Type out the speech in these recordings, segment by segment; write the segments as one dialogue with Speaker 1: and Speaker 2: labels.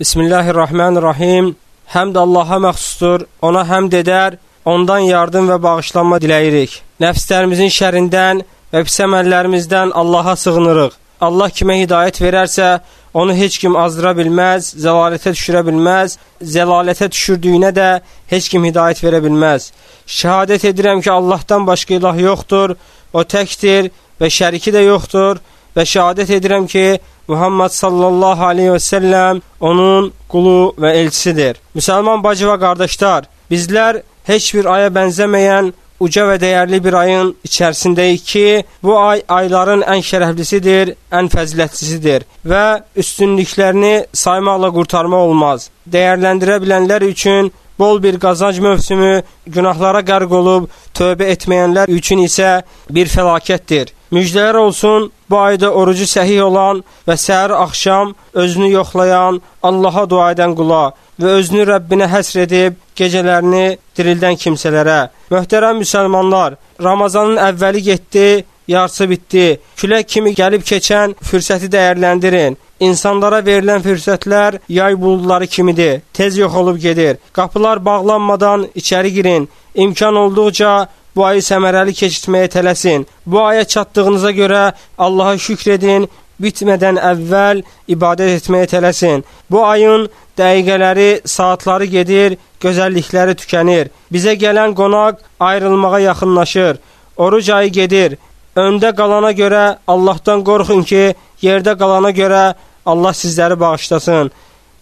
Speaker 1: Bismillahirrahmanirrahim. Həmd Allaha məxsusdur. Ona həmd edər, ondan yardım və bağışlanma diləyirik. Nəfslərimizin şərindən və pis əməllərimizdən Allaha sığınırıq. Allah kimə hidayət verərsə, onu heç kim azdıra bilməz, zəlalətə düşürə bilməz, zəlalətə düşürdüyünə də heç kim hidayət verə bilməz. Şəhadət edirəm ki, Allahdan başqa ilah yoxdur, o təkdir və şəriki də yoxdur və şəhadət edirəm ki, Muhammed sallallahu aleyhi və səlləm onun qulu və elçisidir. Müsəlman bacı və qardaşlar, bizlər heç bir aya bənzəməyən uca və dəyərli bir ayın içərisindəyik ki, bu ay ayların ən şərəflisidir, ən fəzilətlisidir və üstünlüklərini saymaqla qurtarma olmaz. Dəyərləndirə bilənlər üçün bol bir qazanc mövsümü, günahlara qərq olub tövbə etməyənlər üçün isə bir fəlakətdir. Müjdələr olsun bu ayda orucu səhih olan və səhər axşam özünü yoxlayan, Allaha dua edən qula və özünü Rəbbinə həsr edib gecələrini dirildən kimsələrə. Möhtərəm müsəlmanlar, Ramazanın əvvəli getdi, yarısı bitdi. Külək kimi gəlib keçən fürsəti dəyərləndirin. İnsanlara verilən fürsətlər yay buludları kimidir. Tez yox olub gedir. Qapılar bağlanmadan içəri girin. İmkan olduqca bu ayı səmərəli keçirtməyə tələsin. Bu aya çatdığınıza görə Allaha şükr edin, bitmədən əvvəl ibadət etməyə tələsin. Bu ayın dəqiqələri, saatları gedir, gözəllikləri tükənir. Bizə gələn qonaq ayrılmağa yaxınlaşır. Oruc ayı gedir. Öndə qalana görə Allahdan qorxun ki, yerdə qalana görə Allah sizləri bağışlasın.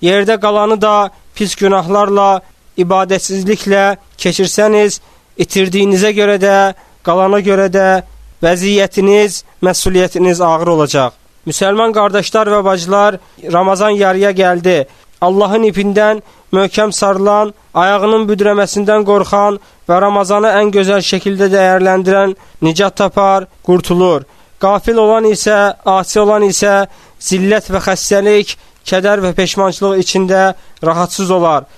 Speaker 1: Yerdə qalanı da pis günahlarla, ibadətsizliklə keçirsəniz, itirdiyinizə görə də, qalana görə də vəziyyətiniz, məsuliyyətiniz ağır olacaq. Müsəlman qardaşlar və bacılar, Ramazan yarıya gəldi. Allahın ipindən möhkəm sarılan, ayağının büdrəməsindən qorxan və Ramazanı ən gözəl şəkildə dəyərləndirən nicat tapar, qurtulur. Qafil olan isə, asi olan isə zillət və xəstəlik, kədər və peşmançılıq içində rahatsız olar.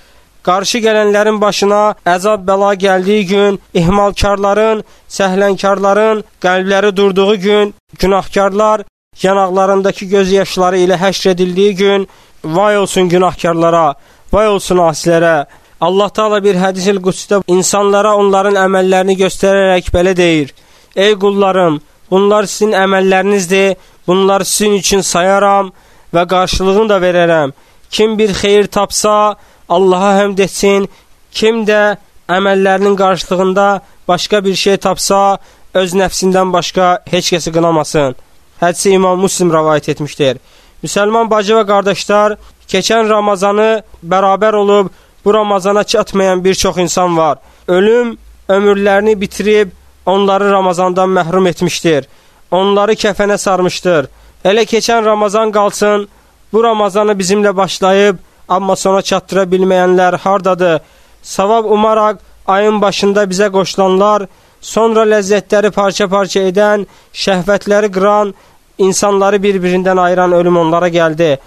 Speaker 1: Qarşı gələnlərin başına əzab bəla gəldiyi gün, ihmalkarların, səhlənkarların qəlbləri durduğu gün, günahkarlar yanaqlarındakı göz yaşları ilə həşr edildiyi gün, vay olsun günahkarlara, vay olsun asilərə. Allah Taala bir hədis-i qudusda insanlara onların əməllərini göstərərək belə deyir: Ey qullarım, bunlar sizin əməllərinizdir, bunları sizin üçün sayaram və qarşılığını da verərəm. Kim bir xeyir tapsa, Allaha həmd etsin, kim də əməllərinin qarşılığında başqa bir şey tapsa, öz nəfsindən başqa heç kəsi qınamasın. Hədisi İmam Müslim rəvayət etmişdir. Müsəlman bacı və qardaşlar, keçən Ramazanı bərabər olub, bu Ramazana çatmayan bir çox insan var. Ölüm ömürlərini bitirib, onları Ramazandan məhrum etmişdir. Onları kəfənə sarmışdır. Elə keçən Ramazan qalsın, bu Ramazanı bizimlə başlayıb, amma sona çatdıra bilməyənlər hardadır? Savab umaraq ayın başında bizə qoşulanlar, sonra ləzzətləri parça-parça edən, şəhvətləri qıran, insanları bir-birindən ayıran ölüm onlara gəldi.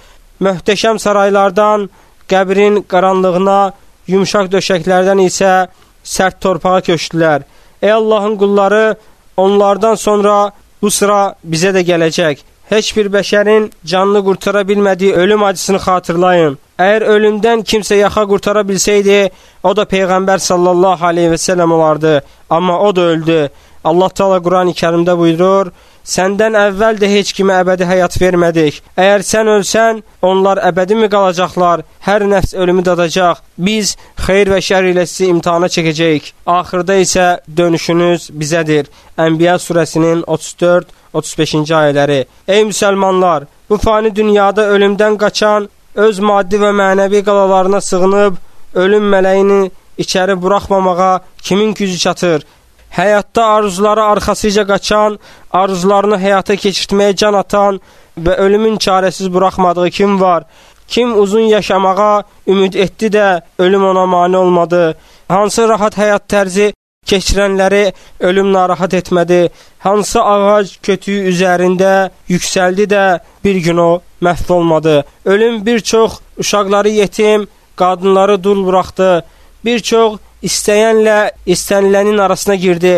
Speaker 1: Möhtəşəm saraylardan qəbrin qaranlığına, yumşaq döşəklərdən isə sərt torpağa köçdülər. Ey Allahın qulları, onlardan sonra bu sıra bizə də gələcək. Heç bir bəşərin canını qurtara bilmədiyi ölüm acısını xatırlayın. Əgər ölümdən kimsə yaxa qurtara bilsəydi, o da Peyğəmbər sallallahu aleyhi və səlləm olardı. Amma o da öldü. Allah Taala Qurani Kərimdə buyurur: Səndən əvvəl də heç kimə əbədi həyat vermədik. Əgər sən ölsən, onlar əbədi mi qalacaqlar? Hər nəfs ölümü dadacaq. Biz xeyir və şər ilə sizi imtahana çəkəcəyik. Axırda isə dönüşünüz bizədir. Ənbiya surəsinin 34-35-ci ayələri. Ey müsəlmanlar, bu fani dünyada ölümdən qaçan öz maddi və mənəvi qalalarına sığınıb, ölüm mələyini içəri buraxmamağa kimin gücü çatır? Həyatda arzuları arxasıca qaçan, arzularını həyata keçirtməyə can atan və ölümün çarəsiz buraxmadığı kim var? Kim uzun yaşamağa ümid etdi də ölüm ona mane olmadı? Hansı rahat həyat tərzi keçirənləri ölüm narahat etmədi? Hansı ağac kötüyü üzərində yüksəldi də bir gün o məhv olmadı. Ölüm bir çox uşaqları yetim, qadınları dul buraxdı. Bir çox istəyənlə istənilənin arasına girdi.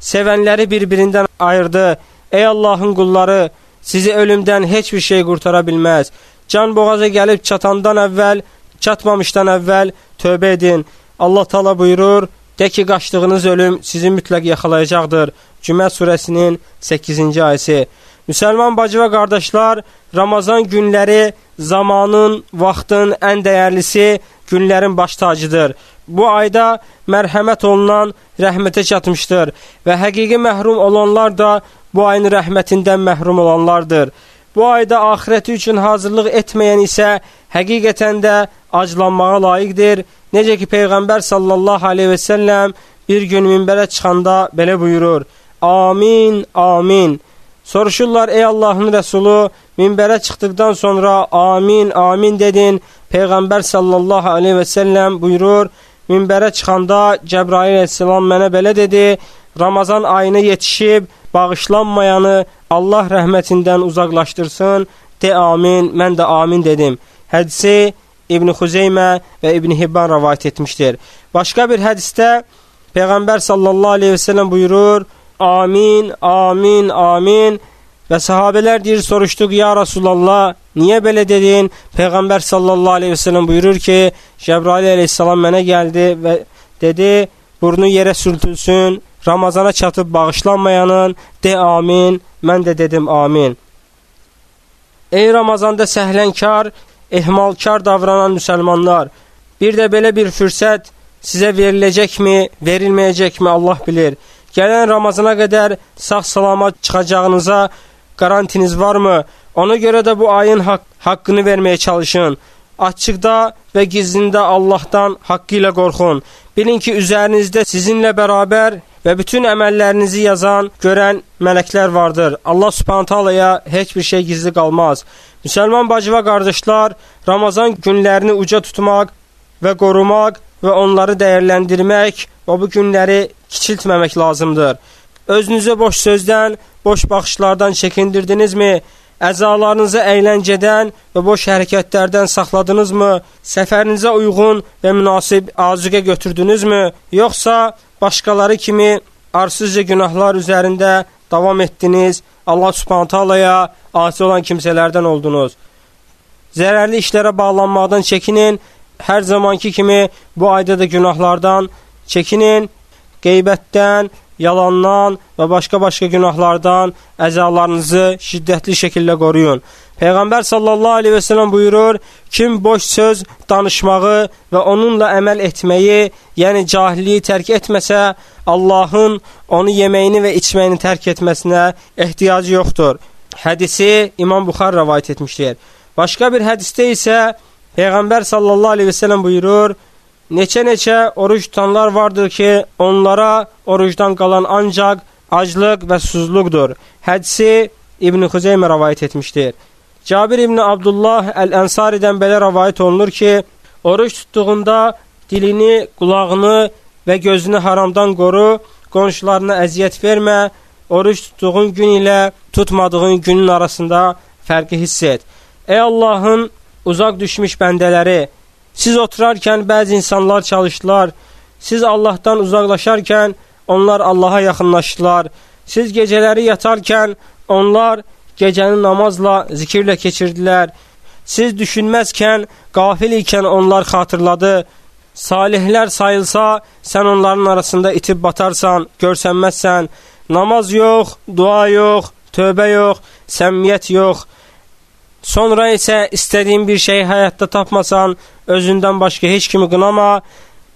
Speaker 1: Sevənləri bir-birindən ayırdı. Ey Allahın qulları, sizi ölümdən heç bir şey qurtara bilməz. can boğaza gəlib çatandan əvvəl, çatmamışdan əvvəl tövbə edin. Allah Taala buyurur: "De ki, qaçdığınız ölüm sizi mütləq yaxalayacaqdır." Cümə surəsinin 8-ci ayəsi. Müsəlman bacı və qardaşlar, Ramazan günləri zamanın, vaxtın ən dəyərlisi, günlərin baş tacıdır. Bu ayda mərhəmət olunan rəhmətə çatmışdır və həqiqi məhrum olanlar da bu ayın rəhmətindən məhrum olanlardır. Bu ayda axirəti üçün hazırlıq etməyən isə həqiqətən də aclanmağa layiqdir. Necə ki Peyğəmbər sallallahu aleyhi və səlləm bir gün minbərə çıxanda belə buyurur: Amin, amin. Soruşurlar, ey Allahın Rəsulu, minbərə çıxdıqdan sonra amin, amin dedin. Peyğəmbər sallallahu aleyhi və səlləm buyurur, minbərə çıxanda Cəbrail əleyhissalam mənə belə dedi, Ramazan ayını yetişib, bağışlanmayanı Allah rəhmətindən uzaqlaşdırsın, de amin, mən də amin dedim. Hədisi İbn Xuzeymə və İbn Hibban rəvayət etmişdir. Başqa bir hədisdə Peyğəmbər sallallahu aleyhi və səlləm buyurur, amin, amin, amin. Və sahabələr deyir, soruşduq, ya Rasulallah, niyə belə dedin? Peyğəmbər sallallahu aleyhi ve sellem buyurur ki, Cəbrail aleyhissalam mənə gəldi və dedi, burnu yerə sürtülsün, Ramazana çatıb bağışlanmayanın, de amin, mən də dedim amin. Ey Ramazanda səhlənkar, ehmalkar davranan müsəlmanlar, bir də belə bir fürsət sizə veriləcəkmi, verilməyəcəkmi Allah bilir. Gələn Ramazana qədər sağ-salamat çıxacağınıza qarantiniz varmı? Ona görə də bu ayın haqq haqqını verməyə çalışın. Açıqda və gizlində Allahdan haqqı ilə qorxun. Bilin ki, üzərinizdə sizinlə bərabər və bütün əməllərinizi yazan, görən mələklər vardır. Allah subhanət halaya heç bir şey gizli qalmaz. Müsəlman bacı və qardaşlar, Ramazan günlərini uca tutmaq və qorumaq və onları dəyərləndirmək və bu günləri kiçiltməmək lazımdır. Özünüzü boş sözdən, boş baxışlardan çəkindirdinizmi? Əzalarınızı əyləncədən və boş hərəkətlərdən saxladınızmı? Səfərinizə uyğun və münasib azuqə götürdünüzmü? Yoxsa başqaları kimi arsızca günahlar üzərində davam etdiniz? Allah Subhanahu taalaya asi olan kimsələrdən oldunuz. Zərərli işlərə bağlanmaqdan çəkinin hər zamanki kimi bu ayda da günahlardan çəkinin, qeybətdən, yalandan və başqa-başqa günahlardan əzalarınızı şiddətli şəkildə qoruyun. Peyğəmbər sallallahu aleyhi və sələm buyurur, kim boş söz danışmağı və onunla əməl etməyi, yəni cahilliyi tərk etməsə, Allahın onu yeməyini və içməyini tərk etməsinə ehtiyacı yoxdur. Hədisi İmam Buxar rəvayət etmişdir. Başqa bir hədisdə isə Peyğəmbər sallallahu aleyhi və sələm buyurur, neçə-neçə oruç tutanlar vardır ki, onlara orucdan qalan ancaq aclıq və susuzluqdur. Hədisi İbn-i Xüzeymə rəvayət etmişdir. Cabir İbn Abdullah Əl-Ənsaridən belə rəvayət olunur ki, oruç tutduğunda dilini, qulağını və gözünü haramdan qoru, qonşularına əziyyət vermə, oruç tutduğun gün ilə tutmadığın günün arasında fərqi hiss et. Ey Allahın uzaq düşmüş bəndələri, siz oturarkən bəzi insanlar çalışdılar, siz Allahdan uzaqlaşarkən onlar Allaha yaxınlaşdılar, siz gecələri yatarkən onlar gecəni namazla, zikirlə keçirdilər, siz düşünməzkən, qafil ikən onlar xatırladı, salihlər sayılsa, sən onların arasında itib batarsan, görsənməzsən, namaz yox, dua yox, tövbə yox, səmmiyyət yox, Sonra isə istədiyin bir şeyi həyatda tapmasan, özündən başqa heç kimi qınama,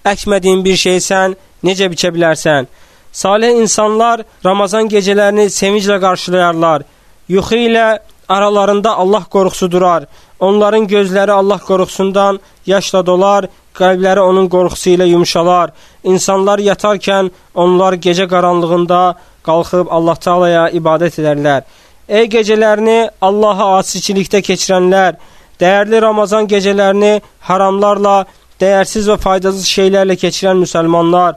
Speaker 1: əkmədiyin bir şeyi sən necə biçə bilərsən? Salih insanlar Ramazan gecələrini sevinclə qarşılayarlar. Yuxu ilə aralarında Allah qorxusu durar. Onların gözləri Allah qorxusundan yaşla dolar, qəlbləri onun qorxusu ilə yumşalar. İnsanlar yatarkən onlar gecə qaranlığında qalxıb Allah Taalaya ibadət edərlər. Ey gecələrini Allaha asiçilikdə keçirənlər, dəyərli Ramazan gecələrini haramlarla, dəyərsiz və faydasız şeylərlə keçirən müsəlmanlar,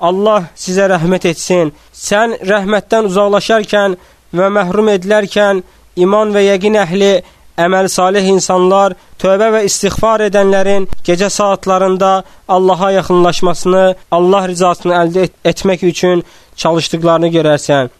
Speaker 1: Allah sizə rəhmət etsin. Sən rəhmətdən uzaqlaşarkən və məhrum edilərkən iman və yəqin əhli, əməl salih insanlar, tövbə və istighfar edənlərin gecə saatlarında Allaha yaxınlaşmasını, Allah rizasını əldə et etmək üçün çalışdıqlarını görərsən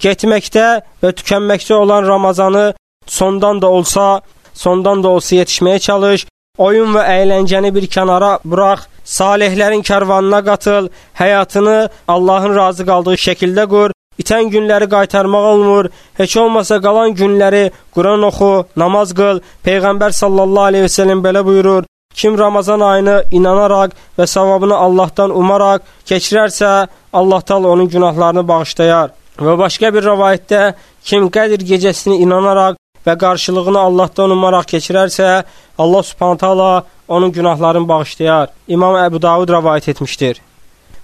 Speaker 1: getməkdə və tükənməkdə olan Ramazanı sondan da olsa sondan da olsa yetişməyə çalış. Oyun və əyləncəni bir kənara burax, salihlərin kərvanına qatıl, həyatını Allahın razı qaldığı şəkildə qur. İtən günləri qaytarmaq olmur. Heç olmasa qalan günləri Quran oxu, namaz qıl. Peyğəmbər sallallahu əleyhi və səlləm belə buyurur: Kim Ramazan ayını inanaraq və savabını Allahdan umaraq keçirərsə, Allah Taala onun günahlarını bağışlayar. Və başqa bir rivayətdə kim Qədir gecəsini inanaraq və qarşılığını Allahdan umaraq keçirərsə, Allah Subhanahu taala onun günahlarını bağışlayar. İmam Əbu Davud rivayet etmişdir.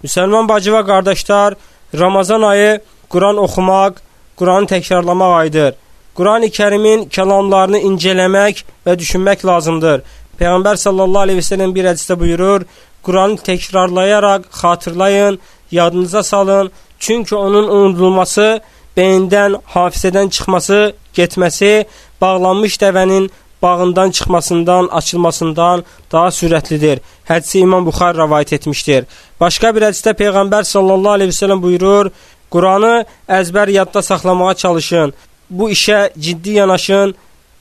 Speaker 1: Müsəlman bacı və qardaşlar, Ramazan ayı Quran oxumaq, Quranı təkrarlamaq ayıdır. Quran-ı Kərimin kəlamlarını incələmək və düşünmək lazımdır. Peyğəmbər sallallahu əleyhi və səlləm bir hədisdə buyurur: Quranı təkrarlayaraq xatırlayın, yadınıza salın, çünki onun unudulması, beyindən, hafizədən çıxması, getməsi bağlanmış dəvənin bağından çıxmasından, açılmasından daha sürətlidir. Hədisi İmam Buxar rivayet etmişdir. Başqa bir hədisdə Peyğəmbər sallallahu əleyhi və səlləm buyurur: Quranı əzbər yadda saxlamağa çalışın. Bu işə ciddi yanaşın.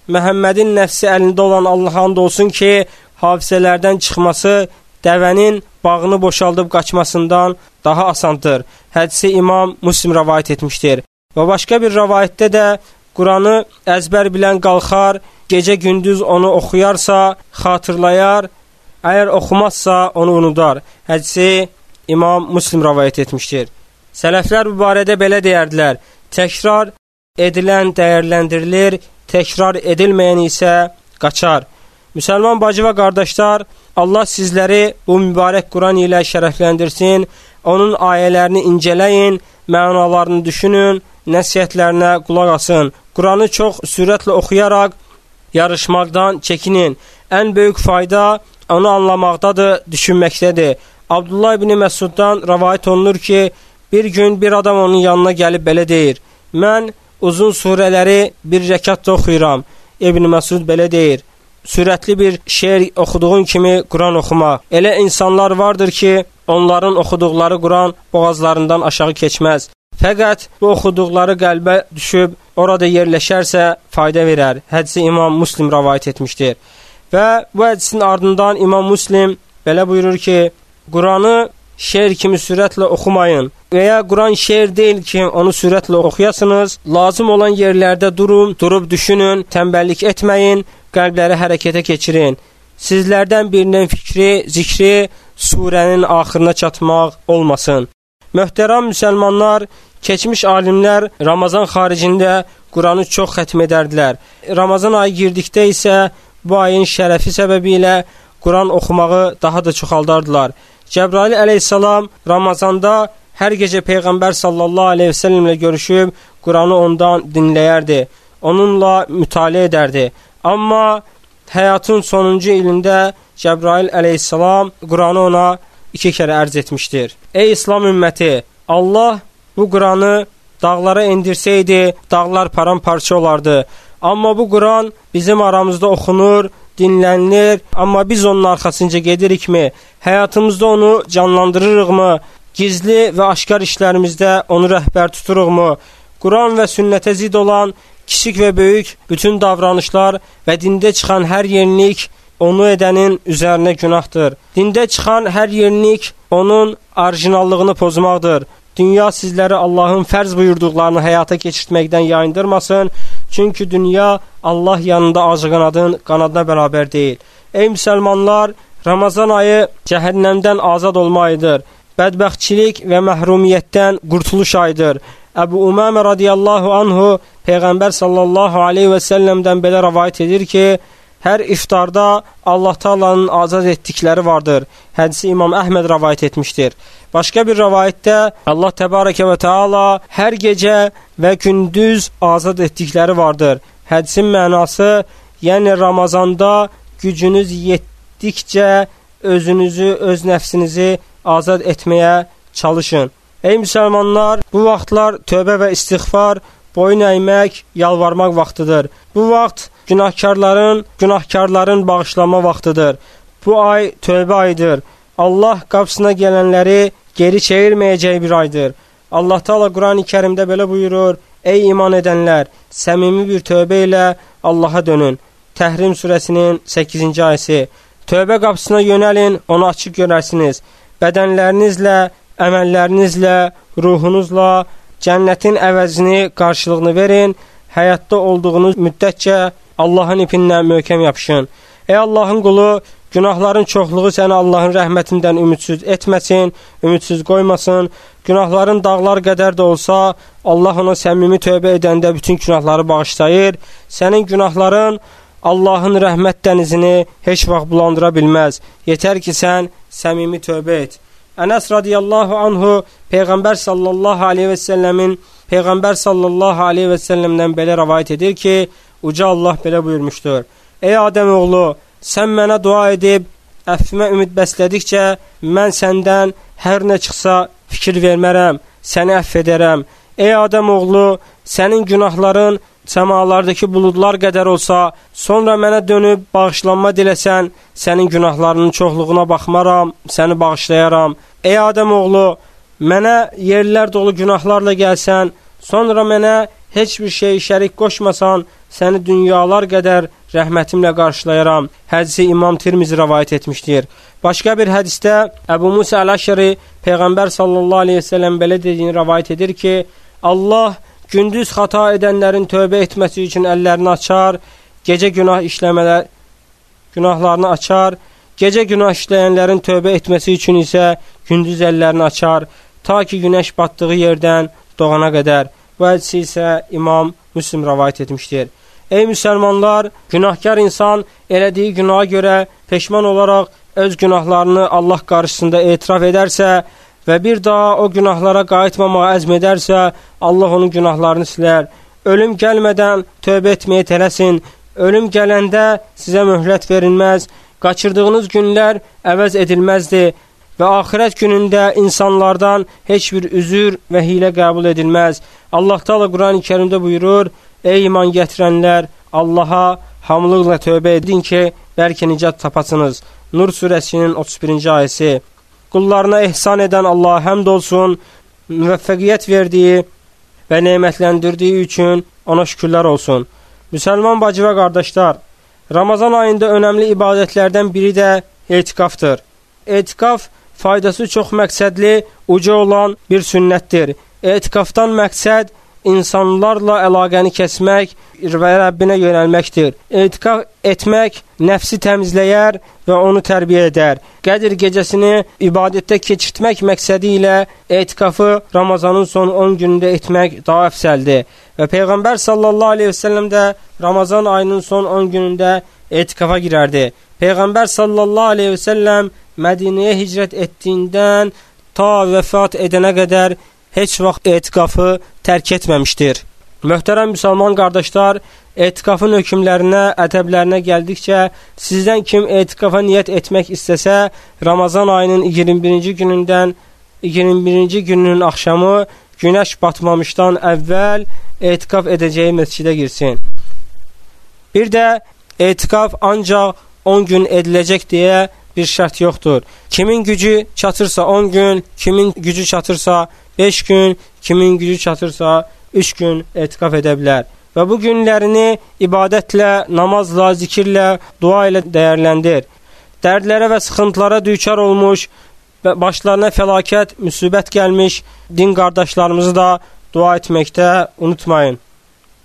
Speaker 1: Məhəmmədin nəfsi əlində olan Allaha and olsun ki, hafizələrdən çıxması dəvənin bağını boşaldıb qaçmasından daha asandır. Hədisi İmam Müslim rivayet etmişdir. Və başqa bir rivayətdə də Quranı əzbər bilən qalxar, gecə-gündüz onu oxuyarsa, xatırlayar, əgər oxumazsa onu unudar. Hədisi İmam Müslim rivayet etmişdir. Sələflər bu barədə belə deyərdilər: Təkrar edilən dəyərləndirilir, təkrar edilməyən isə qaçar. Müsəlman bacı və qardaşlar, Allah sizləri bu mübarək Quran ilə şərəfləndirsin. Onun ayələrini incələyin, mənalarını düşünün, nəsihətlərinə qulaq asın. Quranı çox sürətlə oxuyaraq yarışmaqdan çəkinin. Ən böyük fayda onu anlamaqdadır, düşünməkdədir. Abdullah ibn Məsuddan rəvayət olunur ki, Bir gün bir adam onun yanına gəlib belə deyir: "Mən uzun surələri bir rəkatda oxuyuram." İbn Məsud belə deyir: "Sürətli bir şeir oxuduğun kimi Quran oxuma. Elə insanlar vardır ki, onların oxuduqları Quran boğazlarından aşağı keçməz. Fəqət bu oxuduqları qəlbə düşüb orada yerləşərsə fayda verər." Hədisi İmam Müslim rivayet etmişdir. Və bu hədisin ardından İmam Müslim belə buyurur ki, Quranı şeir kimi sürətlə oxumayın və ya Quran şeir deyil ki, onu sürətlə oxuyasınız. Lazım olan yerlərdə durun, durub düşünün, tənbəllik etməyin, qəlbləri hərəkətə keçirin. Sizlərdən birinin fikri, zikri surənin axırına çatmaq olmasın. Möhtərəm müsəlmanlar, keçmiş alimlər Ramazan xaricində Quranı çox xətm edərdilər. Ramazan ayı girdikdə isə bu ayın şərəfi səbəbilə Quran oxumağı daha da çoxaldardılar. Cəbrail əleyhissalam Ramazanda hər gecə Peyğəmbər sallallahu əleyhi və səlləmlə görüşüb Quranı ondan dinləyərdi. Onunla mütaliə edərdi. Amma həyatın sonuncu ilində Cəbrail əleyhissalam Quranı ona iki kərə ərz etmişdir. Ey İslam ümməti, Allah bu Quranı dağlara endirsəydi, dağlar paramparça olardı. Amma bu Quran bizim aramızda oxunur, dinlənilir, amma biz onun arxasınca gedirikmi? Həyatımızda onu canlandırırıqmı? Gizli və aşkar işlərimizdə onu rəhbər tuturuqmu? Quran və sünnətə zid olan kiçik və böyük bütün davranışlar və dində çıxan hər yenilik onu edənin üzərinə günahdır. Dində çıxan hər yenilik onun orijinallığını pozmaqdır. Dünya sizləri Allahın fərz buyurduqlarını həyata keçirtməkdən yayındırmasın. Çünki dünya Allah yanında acıqanadın qanadına bərabər deyil. Ey müsəlmanlar, Ramazan ayı cəhənnəmdən azad olma ayıdır. Bədbəxtçilik və məhrumiyyətdən qurtuluş ayıdır. Əbu Umamə radiyallahu anhu Peyğəmbər sallallahu aleyhi və səlləmdən belə rəvayət edir ki, hər iftarda Allah Taala'nın azad etdikləri vardır. Hədisi İmam Əhməd rəvayət etmişdir. Başqa bir rəvayətdə Allah Təbarəkə və Teala hər gecə və gündüz azad etdikləri vardır. Hədisin mənası, yəni Ramazanda gücünüz yetdikcə özünüzü, öz nəfsinizi azad etməyə çalışın. Ey müsəlmanlar, bu vaxtlar tövbə və istighfar, boyun əymək, yalvarmaq vaxtıdır. Bu vaxt günahkarların, günahkarların bağışlanma vaxtıdır. Bu ay tövbə ayıdır. Allah qapısına gələnləri geri çevirməyəcək bir aydır. Allah Taala Qurani Kərimdə belə buyurur: Ey iman edənlər, səmimi bir tövbə ilə Allaha dönün. Təhrim surəsinin 8-ci ayəsi. Tövbə qapısına yönəlin, onu açıq görərsiniz. Bədənlərinizlə, əməllərinizlə, ruhunuzla cənnətin əvəzini, qarşılığını verin. Həyatda olduğunuz müddətcə Allahın ipindən möhkəm yapışın. Ey Allahın qulu, Günahların çoxluğu səni Allahın rəhmətindən ümidsiz etməsin, ümidsiz qoymasın. Günahların dağlar qədər də olsa, Allah ona səmimi tövbə edəndə bütün günahları bağışlayır. Sənin günahların Allahın rəhmət dənizini heç vaxt bulandıra bilməz. Yetər ki, sən səmimi tövbə et. Ənəs radiyallahu anhu Peyğəmbər sallallahu aleyhi və səlləmin Peyğəmbər sallallahu aleyhi və səlləmdən belə rəvayət edir ki, uca Allah belə buyurmuşdur. Ey Adəm oğlu, sən mənə dua edib əffimə ümid bəslədikcə mən səndən hər nə çıxsa fikir vermərəm, səni əff edərəm. Ey Adəm oğlu, sənin günahların səmalardakı buludlar qədər olsa, sonra mənə dönüb bağışlanma diləsən, sənin günahlarının çoxluğuna baxmaram, səni bağışlayaram. Ey Adəm oğlu, mənə yerlər dolu günahlarla gəlsən, sonra mənə heç bir şey şərik qoşmasan, səni dünyalar qədər rəhmətimlə qarşılayaram. Hədisi İmam Tirmizi rəvayət etmişdir. Başqa bir hədisdə Əbu Musa Əl-Əşəri Peyğəmbər sallallahu əleyhi və səlləm belə dediyini rəvayət edir ki, Allah gündüz xata edənlərin tövbə etməsi üçün əllərini açar, gecə günah işləmələr günahlarını açar, gecə günah işləyənlərin tövbə etməsi üçün isə gündüz əllərini açar, ta ki günəş batdığı yerdən doğana qədər. Bu hədisi isə İmam Müslim rəvayət etmişdir. Ey müsəlmanlar, günahkar insan elədiyi günaha görə peşman olaraq öz günahlarını Allah qarşısında etiraf edərsə və bir daha o günahlara qayıtmamağa əzm edərsə, Allah onun günahlarını silər. Ölüm gəlmədən tövbə etməyə tələsin. Ölüm gələndə sizə möhlət verilməz. Qaçırdığınız günlər əvəz edilməzdi və axirət günündə insanlardan heç bir üzür və hilə qəbul edilməz. Allah Taala Quran-ı Kərimdə buyurur: Ey iman gətirənlər, Allaha hamılıqla tövbə edin ki, bəlkə nicat tapasınız. Nur surəsinin 31-ci ayəsi. Qullarına ehsan edən Allaha həmd olsun, müvəffəqiyyət verdiyi və nemətləndirdiyi üçün ona şükürlər olsun. Müsəlman bacı və qardaşlar, Ramazan ayında önəmli ibadətlərdən biri də etikafdır. Etikaf faydası çox məqsədli, uca olan bir sünnətdir. Etikafdan məqsəd insanlarla əlaqəni kəsmək və Rəbbinə yönəlməkdir. Etiqaf etmək nəfsi təmizləyər və onu tərbiyə edər. Qədir gecəsini ibadətdə keçirtmək məqsədi ilə etiqafı Ramazanın son 10 günündə etmək daha əfsəldir. Və Peyğəmbər sallallahu aleyhi və səlləm də Ramazan ayının son 10 günündə etiqafa girərdi. Peyğəmbər sallallahu aleyhi və səlləm Mədinəyə hicrət etdiyindən ta vəfat edənə qədər heç vaxt etiqafı tərk etməmişdir. Möhtərəm müsəlman qardaşlar, etiqafın hökmlərinə, ədəblərinə gəldikcə, sizdən kim etiqafa niyyət etmək istəsə, Ramazan ayının 21-ci günündən 21-ci gününün axşamı günəş batmamışdan əvvəl etiqaf edəcəyi məscidə girsin. Bir də etiqaf ancaq 10 gün ediləcək deyə bir şərt yoxdur. Kimin gücü çatırsa 10 gün, kimin gücü çatırsa 5 gün, kimin gücü çatırsa 3 gün etiqaf edə bilər. Və bu günlərini ibadətlə, namazla, zikirlə, dua ilə dəyərləndir. Dərdlərə və sıxıntılara düçar olmuş, başlarına fəlakət, müsibət gəlmiş din qardaşlarımızı da dua etməkdə unutmayın.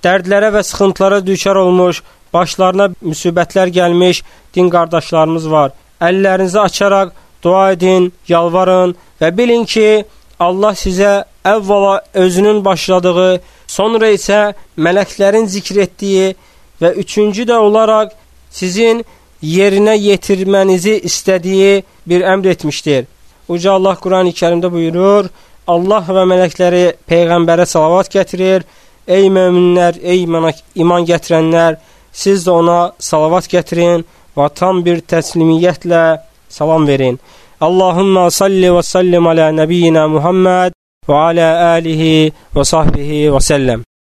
Speaker 1: Dərdlərə və sıxıntılara düçar olmuş, başlarına müsibətlər gəlmiş din qardaşlarımız var. Əllərinizi açaraq dua edin, yalvarın və bilin ki, Allah sizə əvvəla özünün başladığı, sonra isə mələklərin zikr etdiyi və üçüncü də olaraq sizin yerinə yetirmənizi istədiyi bir əmr etmişdir. Uca Allah Quran-ı kərimdə buyurur, Allah və mələkləri Peyğəmbərə salavat gətirir, ey möminlər, ey iman gətirənlər, siz də ona salavat gətirin və tam bir təslimiyyətlə salam verin. اللهم صل وسلم على نبينا محمد وعلى آله وصحبه وسلم.